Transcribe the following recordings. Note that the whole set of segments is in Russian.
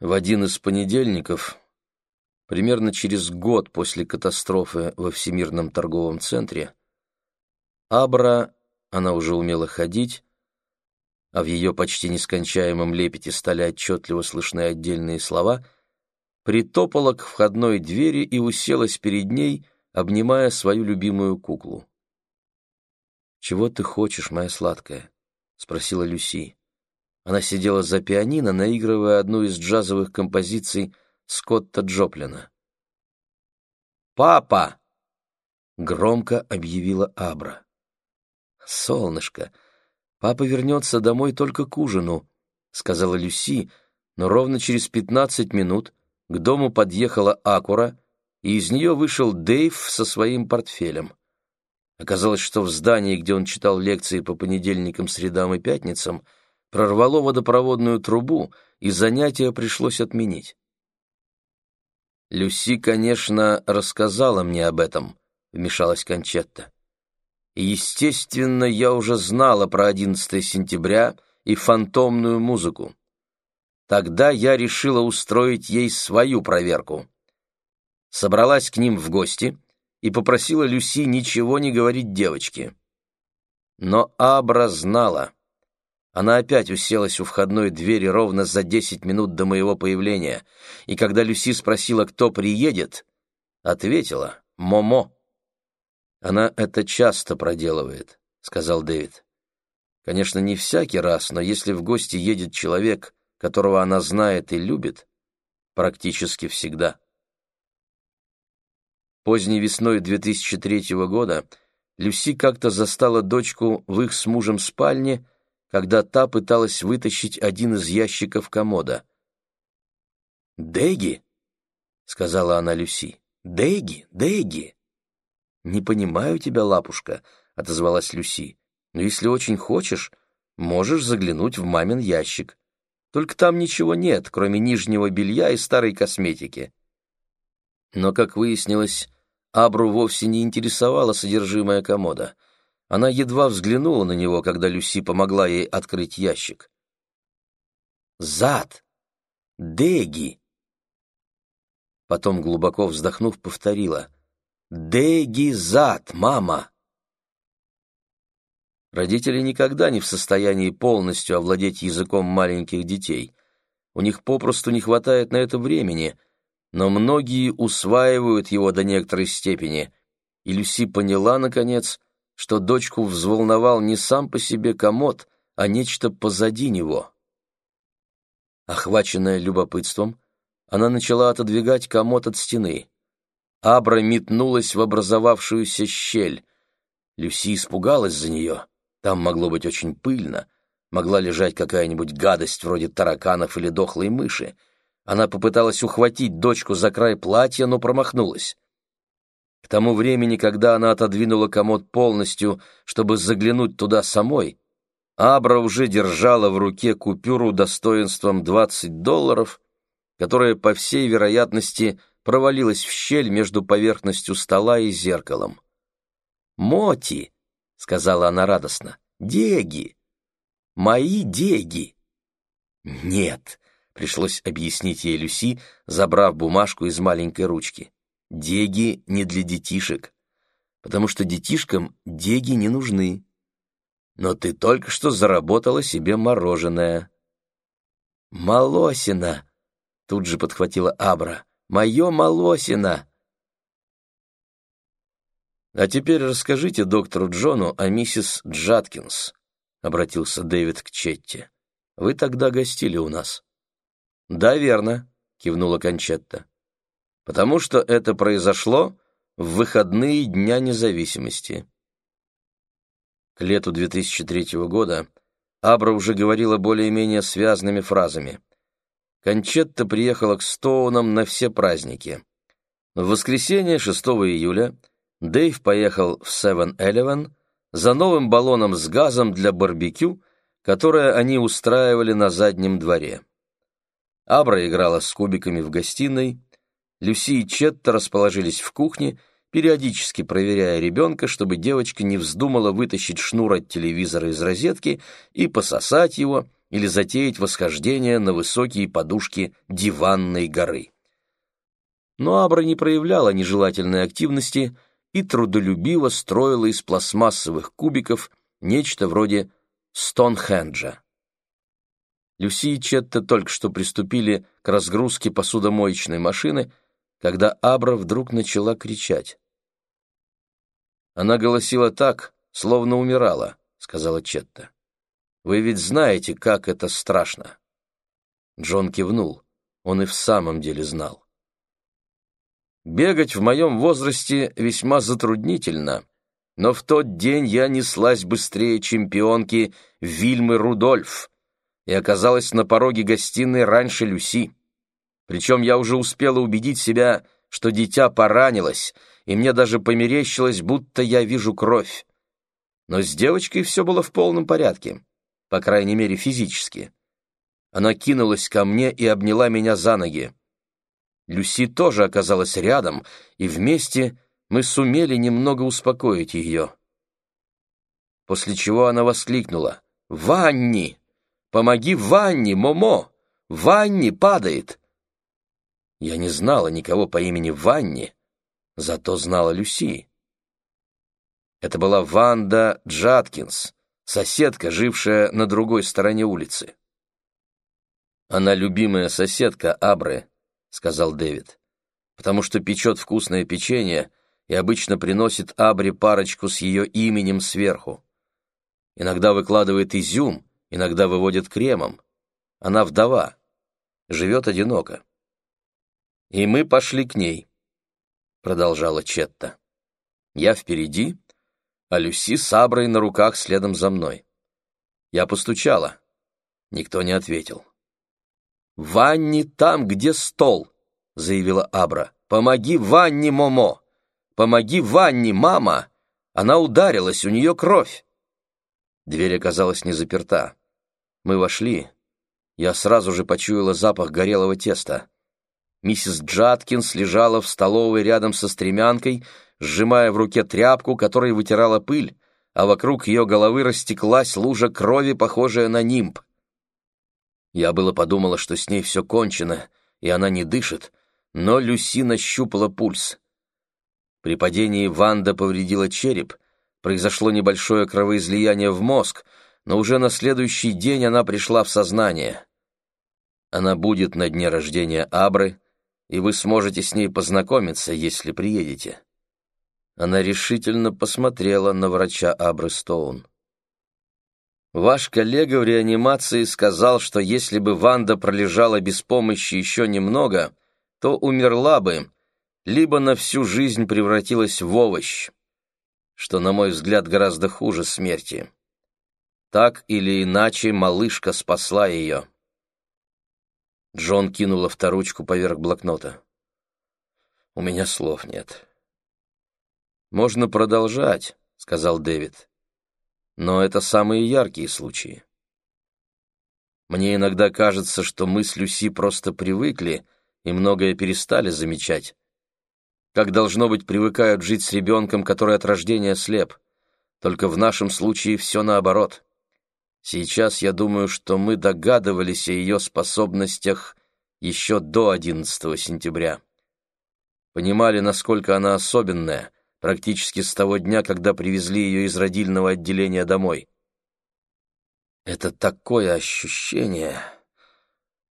В один из понедельников, примерно через год после катастрофы во Всемирном торговом центре, Абра, она уже умела ходить, а в ее почти нескончаемом лепете стали отчетливо слышны отдельные слова, притопала к входной двери и уселась перед ней, обнимая свою любимую куклу. «Чего ты хочешь, моя сладкая?» — спросила Люси. Она сидела за пианино, наигрывая одну из джазовых композиций Скотта Джоплина. «Папа!» — громко объявила Абра. «Солнышко, папа вернется домой только к ужину», — сказала Люси, но ровно через пятнадцать минут к дому подъехала Акура, и из нее вышел Дэйв со своим портфелем. Оказалось, что в здании, где он читал лекции по понедельникам, средам и пятницам, прорвало водопроводную трубу, и занятия пришлось отменить. «Люси, конечно, рассказала мне об этом», — вмешалась Кончетта. Естественно, я уже знала про 11 сентября и фантомную музыку. Тогда я решила устроить ей свою проверку. Собралась к ним в гости и попросила Люси ничего не говорить девочке. Но Абра знала — она опять уселась у входной двери ровно за десять минут до моего появления, и когда Люси спросила, кто приедет, ответила «Момо». «Она это часто проделывает», — сказал Дэвид. «Конечно, не всякий раз, но если в гости едет человек, которого она знает и любит, практически всегда». Поздней весной 2003 года Люси как-то застала дочку в их с мужем спальне, когда та пыталась вытащить один из ящиков комода. «Дэги?» — сказала она Люси. «Дэги, Дэги!» «Не понимаю тебя, лапушка», — отозвалась Люси. «Но если очень хочешь, можешь заглянуть в мамин ящик. Только там ничего нет, кроме нижнего белья и старой косметики». Но, как выяснилось, Абру вовсе не интересовало содержимое комода — она едва взглянула на него, когда Люси помогла ей открыть ящик. «Зад! Деги!» Потом, глубоко вздохнув, повторила. «Деги зад, мама!» Родители никогда не в состоянии полностью овладеть языком маленьких детей. У них попросту не хватает на это времени, но многие усваивают его до некоторой степени, и Люси поняла, наконец, что дочку взволновал не сам по себе комод, а нечто позади него. Охваченная любопытством, она начала отодвигать комод от стены. Абра метнулась в образовавшуюся щель. Люси испугалась за нее. Там могло быть очень пыльно. Могла лежать какая-нибудь гадость вроде тараканов или дохлой мыши. Она попыталась ухватить дочку за край платья, но промахнулась. К тому времени, когда она отодвинула комод полностью, чтобы заглянуть туда самой, Абра уже держала в руке купюру достоинством 20 долларов, которая, по всей вероятности, провалилась в щель между поверхностью стола и зеркалом. «Моти!» — сказала она радостно. «Деги! Мои деги!» «Нет!» — пришлось объяснить ей Люси, забрав бумажку из маленькой ручки. Деги не для детишек, потому что детишкам деги не нужны. Но ты только что заработала себе мороженое. «Молосина!» — тут же подхватила Абра. «Мое Молосина!» «А теперь расскажите доктору Джону о миссис Джаткинс», — обратился Дэвид к Четте. «Вы тогда гостили у нас». «Да, верно», — кивнула Кончетта потому что это произошло в выходные Дня независимости. К лету 2003 года Абра уже говорила более-менее связанными фразами. Кончетта приехала к Стоунам на все праздники. В воскресенье, 6 июля, Дэйв поехал в 7-Eleven за новым баллоном с газом для барбекю, которое они устраивали на заднем дворе. Абра играла с кубиками в гостиной, Люси и Четта расположились в кухне, периодически проверяя ребенка, чтобы девочка не вздумала вытащить шнур от телевизора из розетки и пососать его, или затеять восхождение на высокие подушки диванной горы. Но Абра не проявляла нежелательной активности и трудолюбиво строила из пластмассовых кубиков нечто вроде Стоунхенджа. Люси и Четта только что приступили к разгрузке посудомоечной машины, когда Абра вдруг начала кричать. Она голосила так, словно умирала, — сказала Четта. «Вы ведь знаете, как это страшно». Джон кивнул. Он и в самом деле знал. Бегать в моем возрасте весьма затруднительно, но в тот день я неслась быстрее чемпионки Вильмы Рудольф и оказалась на пороге гостиной раньше Люси. Причем я уже успела убедить себя, что дитя поранилось, и мне даже померещилось, будто я вижу кровь. Но с девочкой все было в полном порядке, по крайней мере физически. Она кинулась ко мне и обняла меня за ноги. Люси тоже оказалась рядом, и вместе мы сумели немного успокоить ее. После чего она воскликнула «Ванни! Помоги Ванни, Момо! Ванни падает!» Я не знала никого по имени Ванни, зато знала Люси. Это была Ванда Джаткинс, соседка, жившая на другой стороне улицы. Она любимая соседка Абры, сказал Дэвид, потому что печет вкусное печенье и обычно приносит Абре парочку с ее именем сверху. Иногда выкладывает изюм, иногда выводит кремом. Она вдова, живет одиноко. И мы пошли к ней, продолжала Четта. Я впереди, а Люси с Аброй на руках следом за мной. Я постучала. Никто не ответил. «Ванни там, где стол», — заявила Абра. «Помоги Ванни, Момо! Помоги Ванни, мама! Она ударилась, у нее кровь!» Дверь оказалась не заперта. Мы вошли. Я сразу же почуяла запах горелого теста. Миссис Джаткинс лежала в столовой рядом со стремянкой, сжимая в руке тряпку, которой вытирала пыль, а вокруг ее головы растеклась лужа крови, похожая на нимб. Я было подумала, что с ней все кончено, и она не дышит, но Люси нащупала пульс. При падении Ванда повредила череп, произошло небольшое кровоизлияние в мозг, но уже на следующий день она пришла в сознание. Она будет на дне рождения Абры, и вы сможете с ней познакомиться, если приедете. Она решительно посмотрела на врача Абры Стоун. Ваш коллега в реанимации сказал, что если бы Ванда пролежала без помощи еще немного, то умерла бы, либо на всю жизнь превратилась в овощ, что, на мой взгляд, гораздо хуже смерти. Так или иначе, малышка спасла ее. Джон кинул авторучку поверх блокнота. «У меня слов нет». «Можно продолжать», — сказал Дэвид. «Но это самые яркие случаи. Мне иногда кажется, что мы с Люси просто привыкли и многое перестали замечать. Как, должно быть, привыкают жить с ребенком, который от рождения слеп. Только в нашем случае все наоборот. Сейчас я думаю, что мы догадывались о ее способностях еще до 11 сентября. Понимали, насколько она особенная, практически с того дня, когда привезли ее из родильного отделения домой. Это такое ощущение...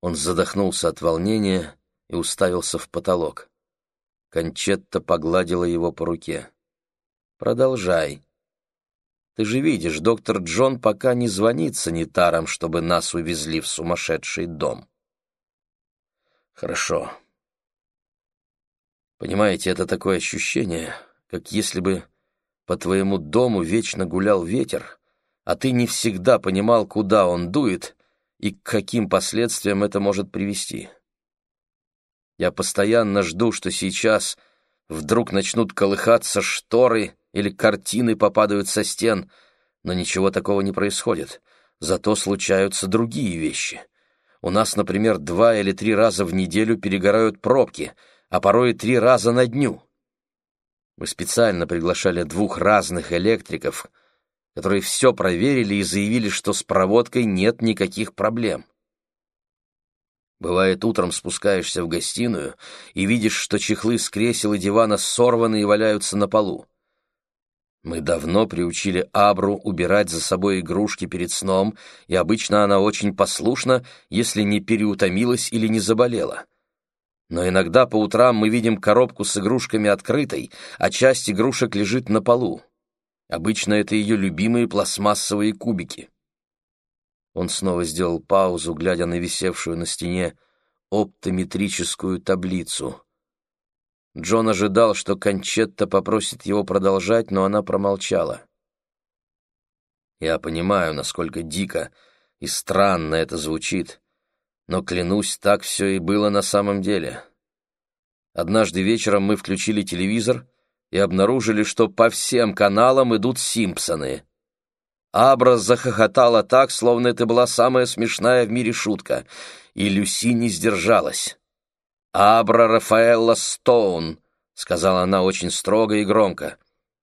Он задохнулся от волнения и уставился в потолок. Кончетта погладила его по руке. «Продолжай. Ты же видишь, доктор Джон пока не звонит санитарам, чтобы нас увезли в сумасшедший дом». «Хорошо. Понимаете, это такое ощущение, как если бы по твоему дому вечно гулял ветер, а ты не всегда понимал, куда он дует и к каким последствиям это может привести. Я постоянно жду, что сейчас вдруг начнут колыхаться шторы или картины попадают со стен, но ничего такого не происходит. Зато случаются другие вещи. У нас, например, два или три раза в неделю перегорают пробки, а порой и три раза на дню. Мы специально приглашали двух разных электриков, которые все проверили и заявили, что с проводкой нет никаких проблем. Бывает, утром спускаешься в гостиную и видишь, что чехлы с кресел и дивана сорваны и валяются на полу. Мы давно приучили Абру убирать за собой игрушки перед сном, и обычно она очень послушна, если не переутомилась или не заболела. Но иногда по утрам мы видим коробку с игрушками открытой, а часть игрушек лежит на полу. Обычно это ее любимые пластмассовые кубики. Он снова сделал паузу, глядя на висевшую на стене оптометрическую таблицу. Джон ожидал, что Кончетта попросит его продолжать, но она промолчала. Я понимаю, насколько дико и странно это звучит, но, клянусь, так все и было на самом деле. Однажды вечером мы включили телевизор и обнаружили, что по всем каналам идут «Симпсоны». Абра захохотала так, словно это была самая смешная в мире шутка, и Люси не сдержалась. «Абра Рафаэлла Стоун», — сказала она очень строго и громко.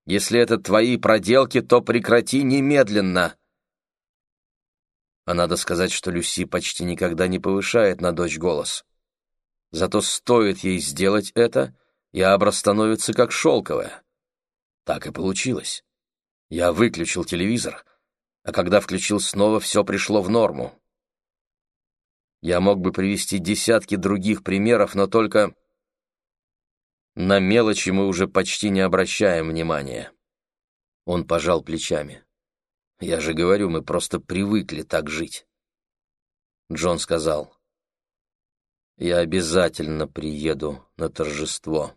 «Если это твои проделки, то прекрати немедленно». А надо сказать, что Люси почти никогда не повышает на дочь голос. Зато стоит ей сделать это, и Абра становится как шелковая. Так и получилось. Я выключил телевизор, а когда включил снова, все пришло в норму. Я мог бы привести десятки других примеров, но только... На мелочи мы уже почти не обращаем внимания. Он пожал плечами. Я же говорю, мы просто привыкли так жить. Джон сказал. Я обязательно приеду на торжество.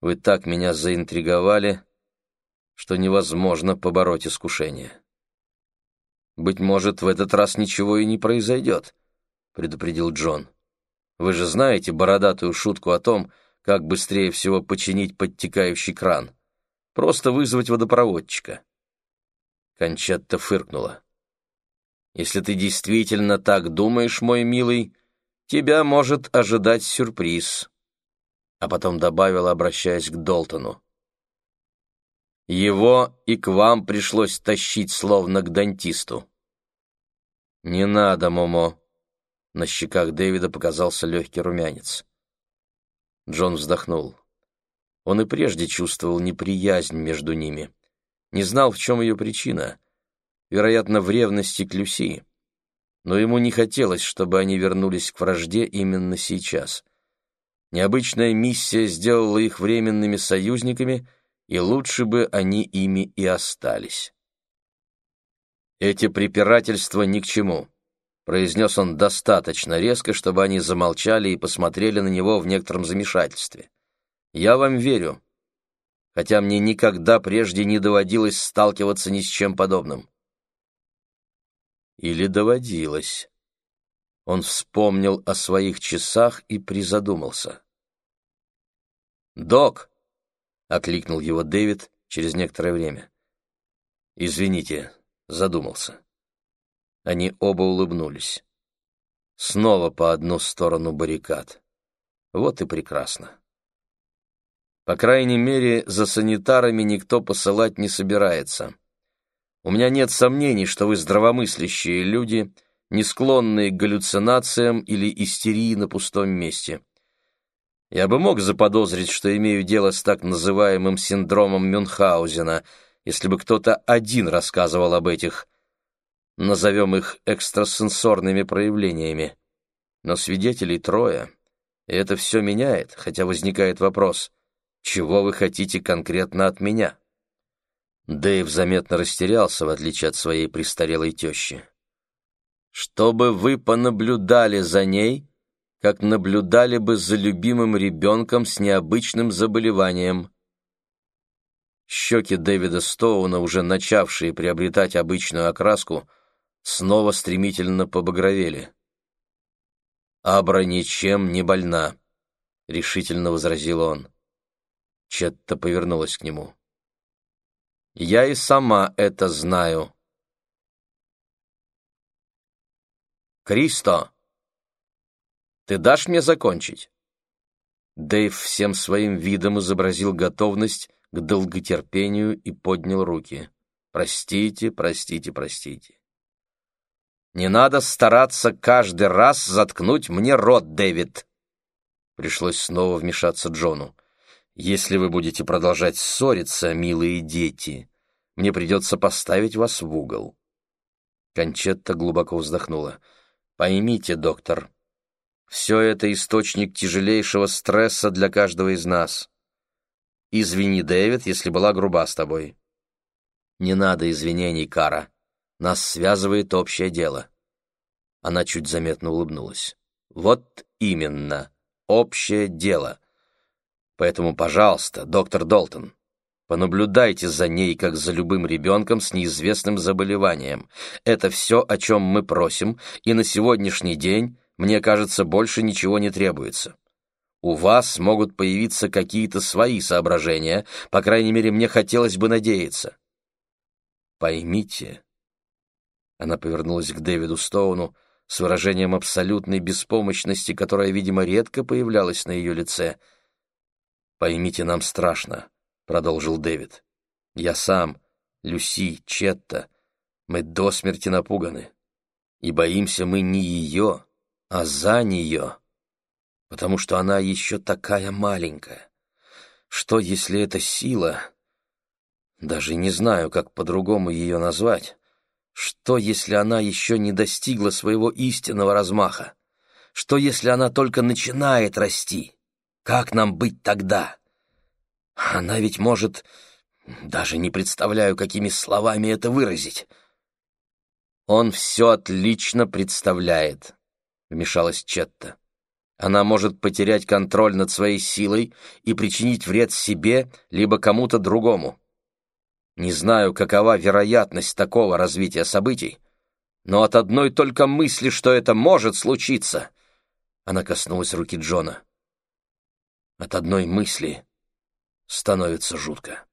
Вы так меня заинтриговали, что невозможно побороть искушение. Быть может, в этот раз ничего и не произойдет, — предупредил Джон. «Вы же знаете бородатую шутку о том, как быстрее всего починить подтекающий кран? Просто вызвать водопроводчика». Кончатта фыркнула. «Если ты действительно так думаешь, мой милый, тебя может ожидать сюрприз», а потом добавила, обращаясь к Долтону. «Его и к вам пришлось тащить, словно к дантисту». «Не надо, Момо», на щеках Дэвида показался легкий румянец. Джон вздохнул. Он и прежде чувствовал неприязнь между ними. Не знал, в чем ее причина. Вероятно, в ревности к Люси. Но ему не хотелось, чтобы они вернулись к вражде именно сейчас. Необычная миссия сделала их временными союзниками, и лучше бы они ими и остались. Эти препирательства ни к чему произнес он достаточно резко, чтобы они замолчали и посмотрели на него в некотором замешательстве. «Я вам верю, хотя мне никогда прежде не доводилось сталкиваться ни с чем подобным». Или доводилось. Он вспомнил о своих часах и призадумался. «Док!» — окликнул его Дэвид через некоторое время. «Извините, задумался». Они оба улыбнулись. Снова по одну сторону баррикад. Вот и прекрасно. По крайней мере, за санитарами никто посылать не собирается. У меня нет сомнений, что вы здравомыслящие люди, не склонные к галлюцинациям или истерии на пустом месте. Я бы мог заподозрить, что имею дело с так называемым синдромом Мюнхгаузена, если бы кто-то один рассказывал об этих назовем их экстрасенсорными проявлениями. Но свидетелей трое, и это все меняет, хотя возникает вопрос, чего вы хотите конкретно от меня? Дэйв заметно растерялся, в отличие от своей престарелой тещи. «Чтобы вы понаблюдали за ней, как наблюдали бы за любимым ребенком с необычным заболеванием». Щеки Дэвида Стоуна, уже начавшие приобретать обычную окраску, — снова стремительно побагровели. «Абра ничем не больна», — решительно возразил он. Четта повернулась к нему. «Я и сама это знаю». «Кристо, ты дашь мне закончить?» Дэйв всем своим видом изобразил готовность к долготерпению и поднял руки. Простите, простите, простите. Не надо стараться каждый раз заткнуть мне рот, Дэвид. Пришлось снова вмешаться Джону. Если вы будете продолжать ссориться, милые дети, мне придется поставить вас в угол. Кончетта глубоко вздохнула. Поймите, доктор, все это источник тяжелейшего стресса для каждого из нас. Извини, Дэвид, если была груба с тобой. Не надо извинений, Кара. Нас связывает общее дело. Она чуть заметно улыбнулась. Вот именно, общее дело. Поэтому, пожалуйста, доктор Долтон, понаблюдайте за ней, как за любым ребенком с неизвестным заболеванием. Это все, о чем мы просим, и на сегодняшний день, мне кажется, больше ничего не требуется. У вас могут появиться какие-то свои соображения, по крайней мере, мне хотелось бы надеяться. Поймите, она повернулась к Дэвиду Стоуну с выражением абсолютной беспомощности, которая, видимо, редко появлялась на ее лице. «Поймите, нам страшно», — продолжил Дэвид. «Я сам, Люси, Четта, мы до смерти напуганы. И боимся мы не ее, а за нее, потому что она еще такая маленькая. Что, если эта сила... Даже не знаю, как по-другому ее назвать» Что, если она еще не достигла своего истинного размаха? Что, если она только начинает расти? Как нам быть тогда? Она ведь может... Даже не представляю, какими словами это выразить. Он все отлично представляет, — вмешалась Четта. Она может потерять контроль над своей силой и причинить вред себе либо кому-то другому. Не знаю, какова вероятность такого развития событий, но от одной только мысли, что это может случиться, она коснулась руки Джона. От одной мысли становится жутко.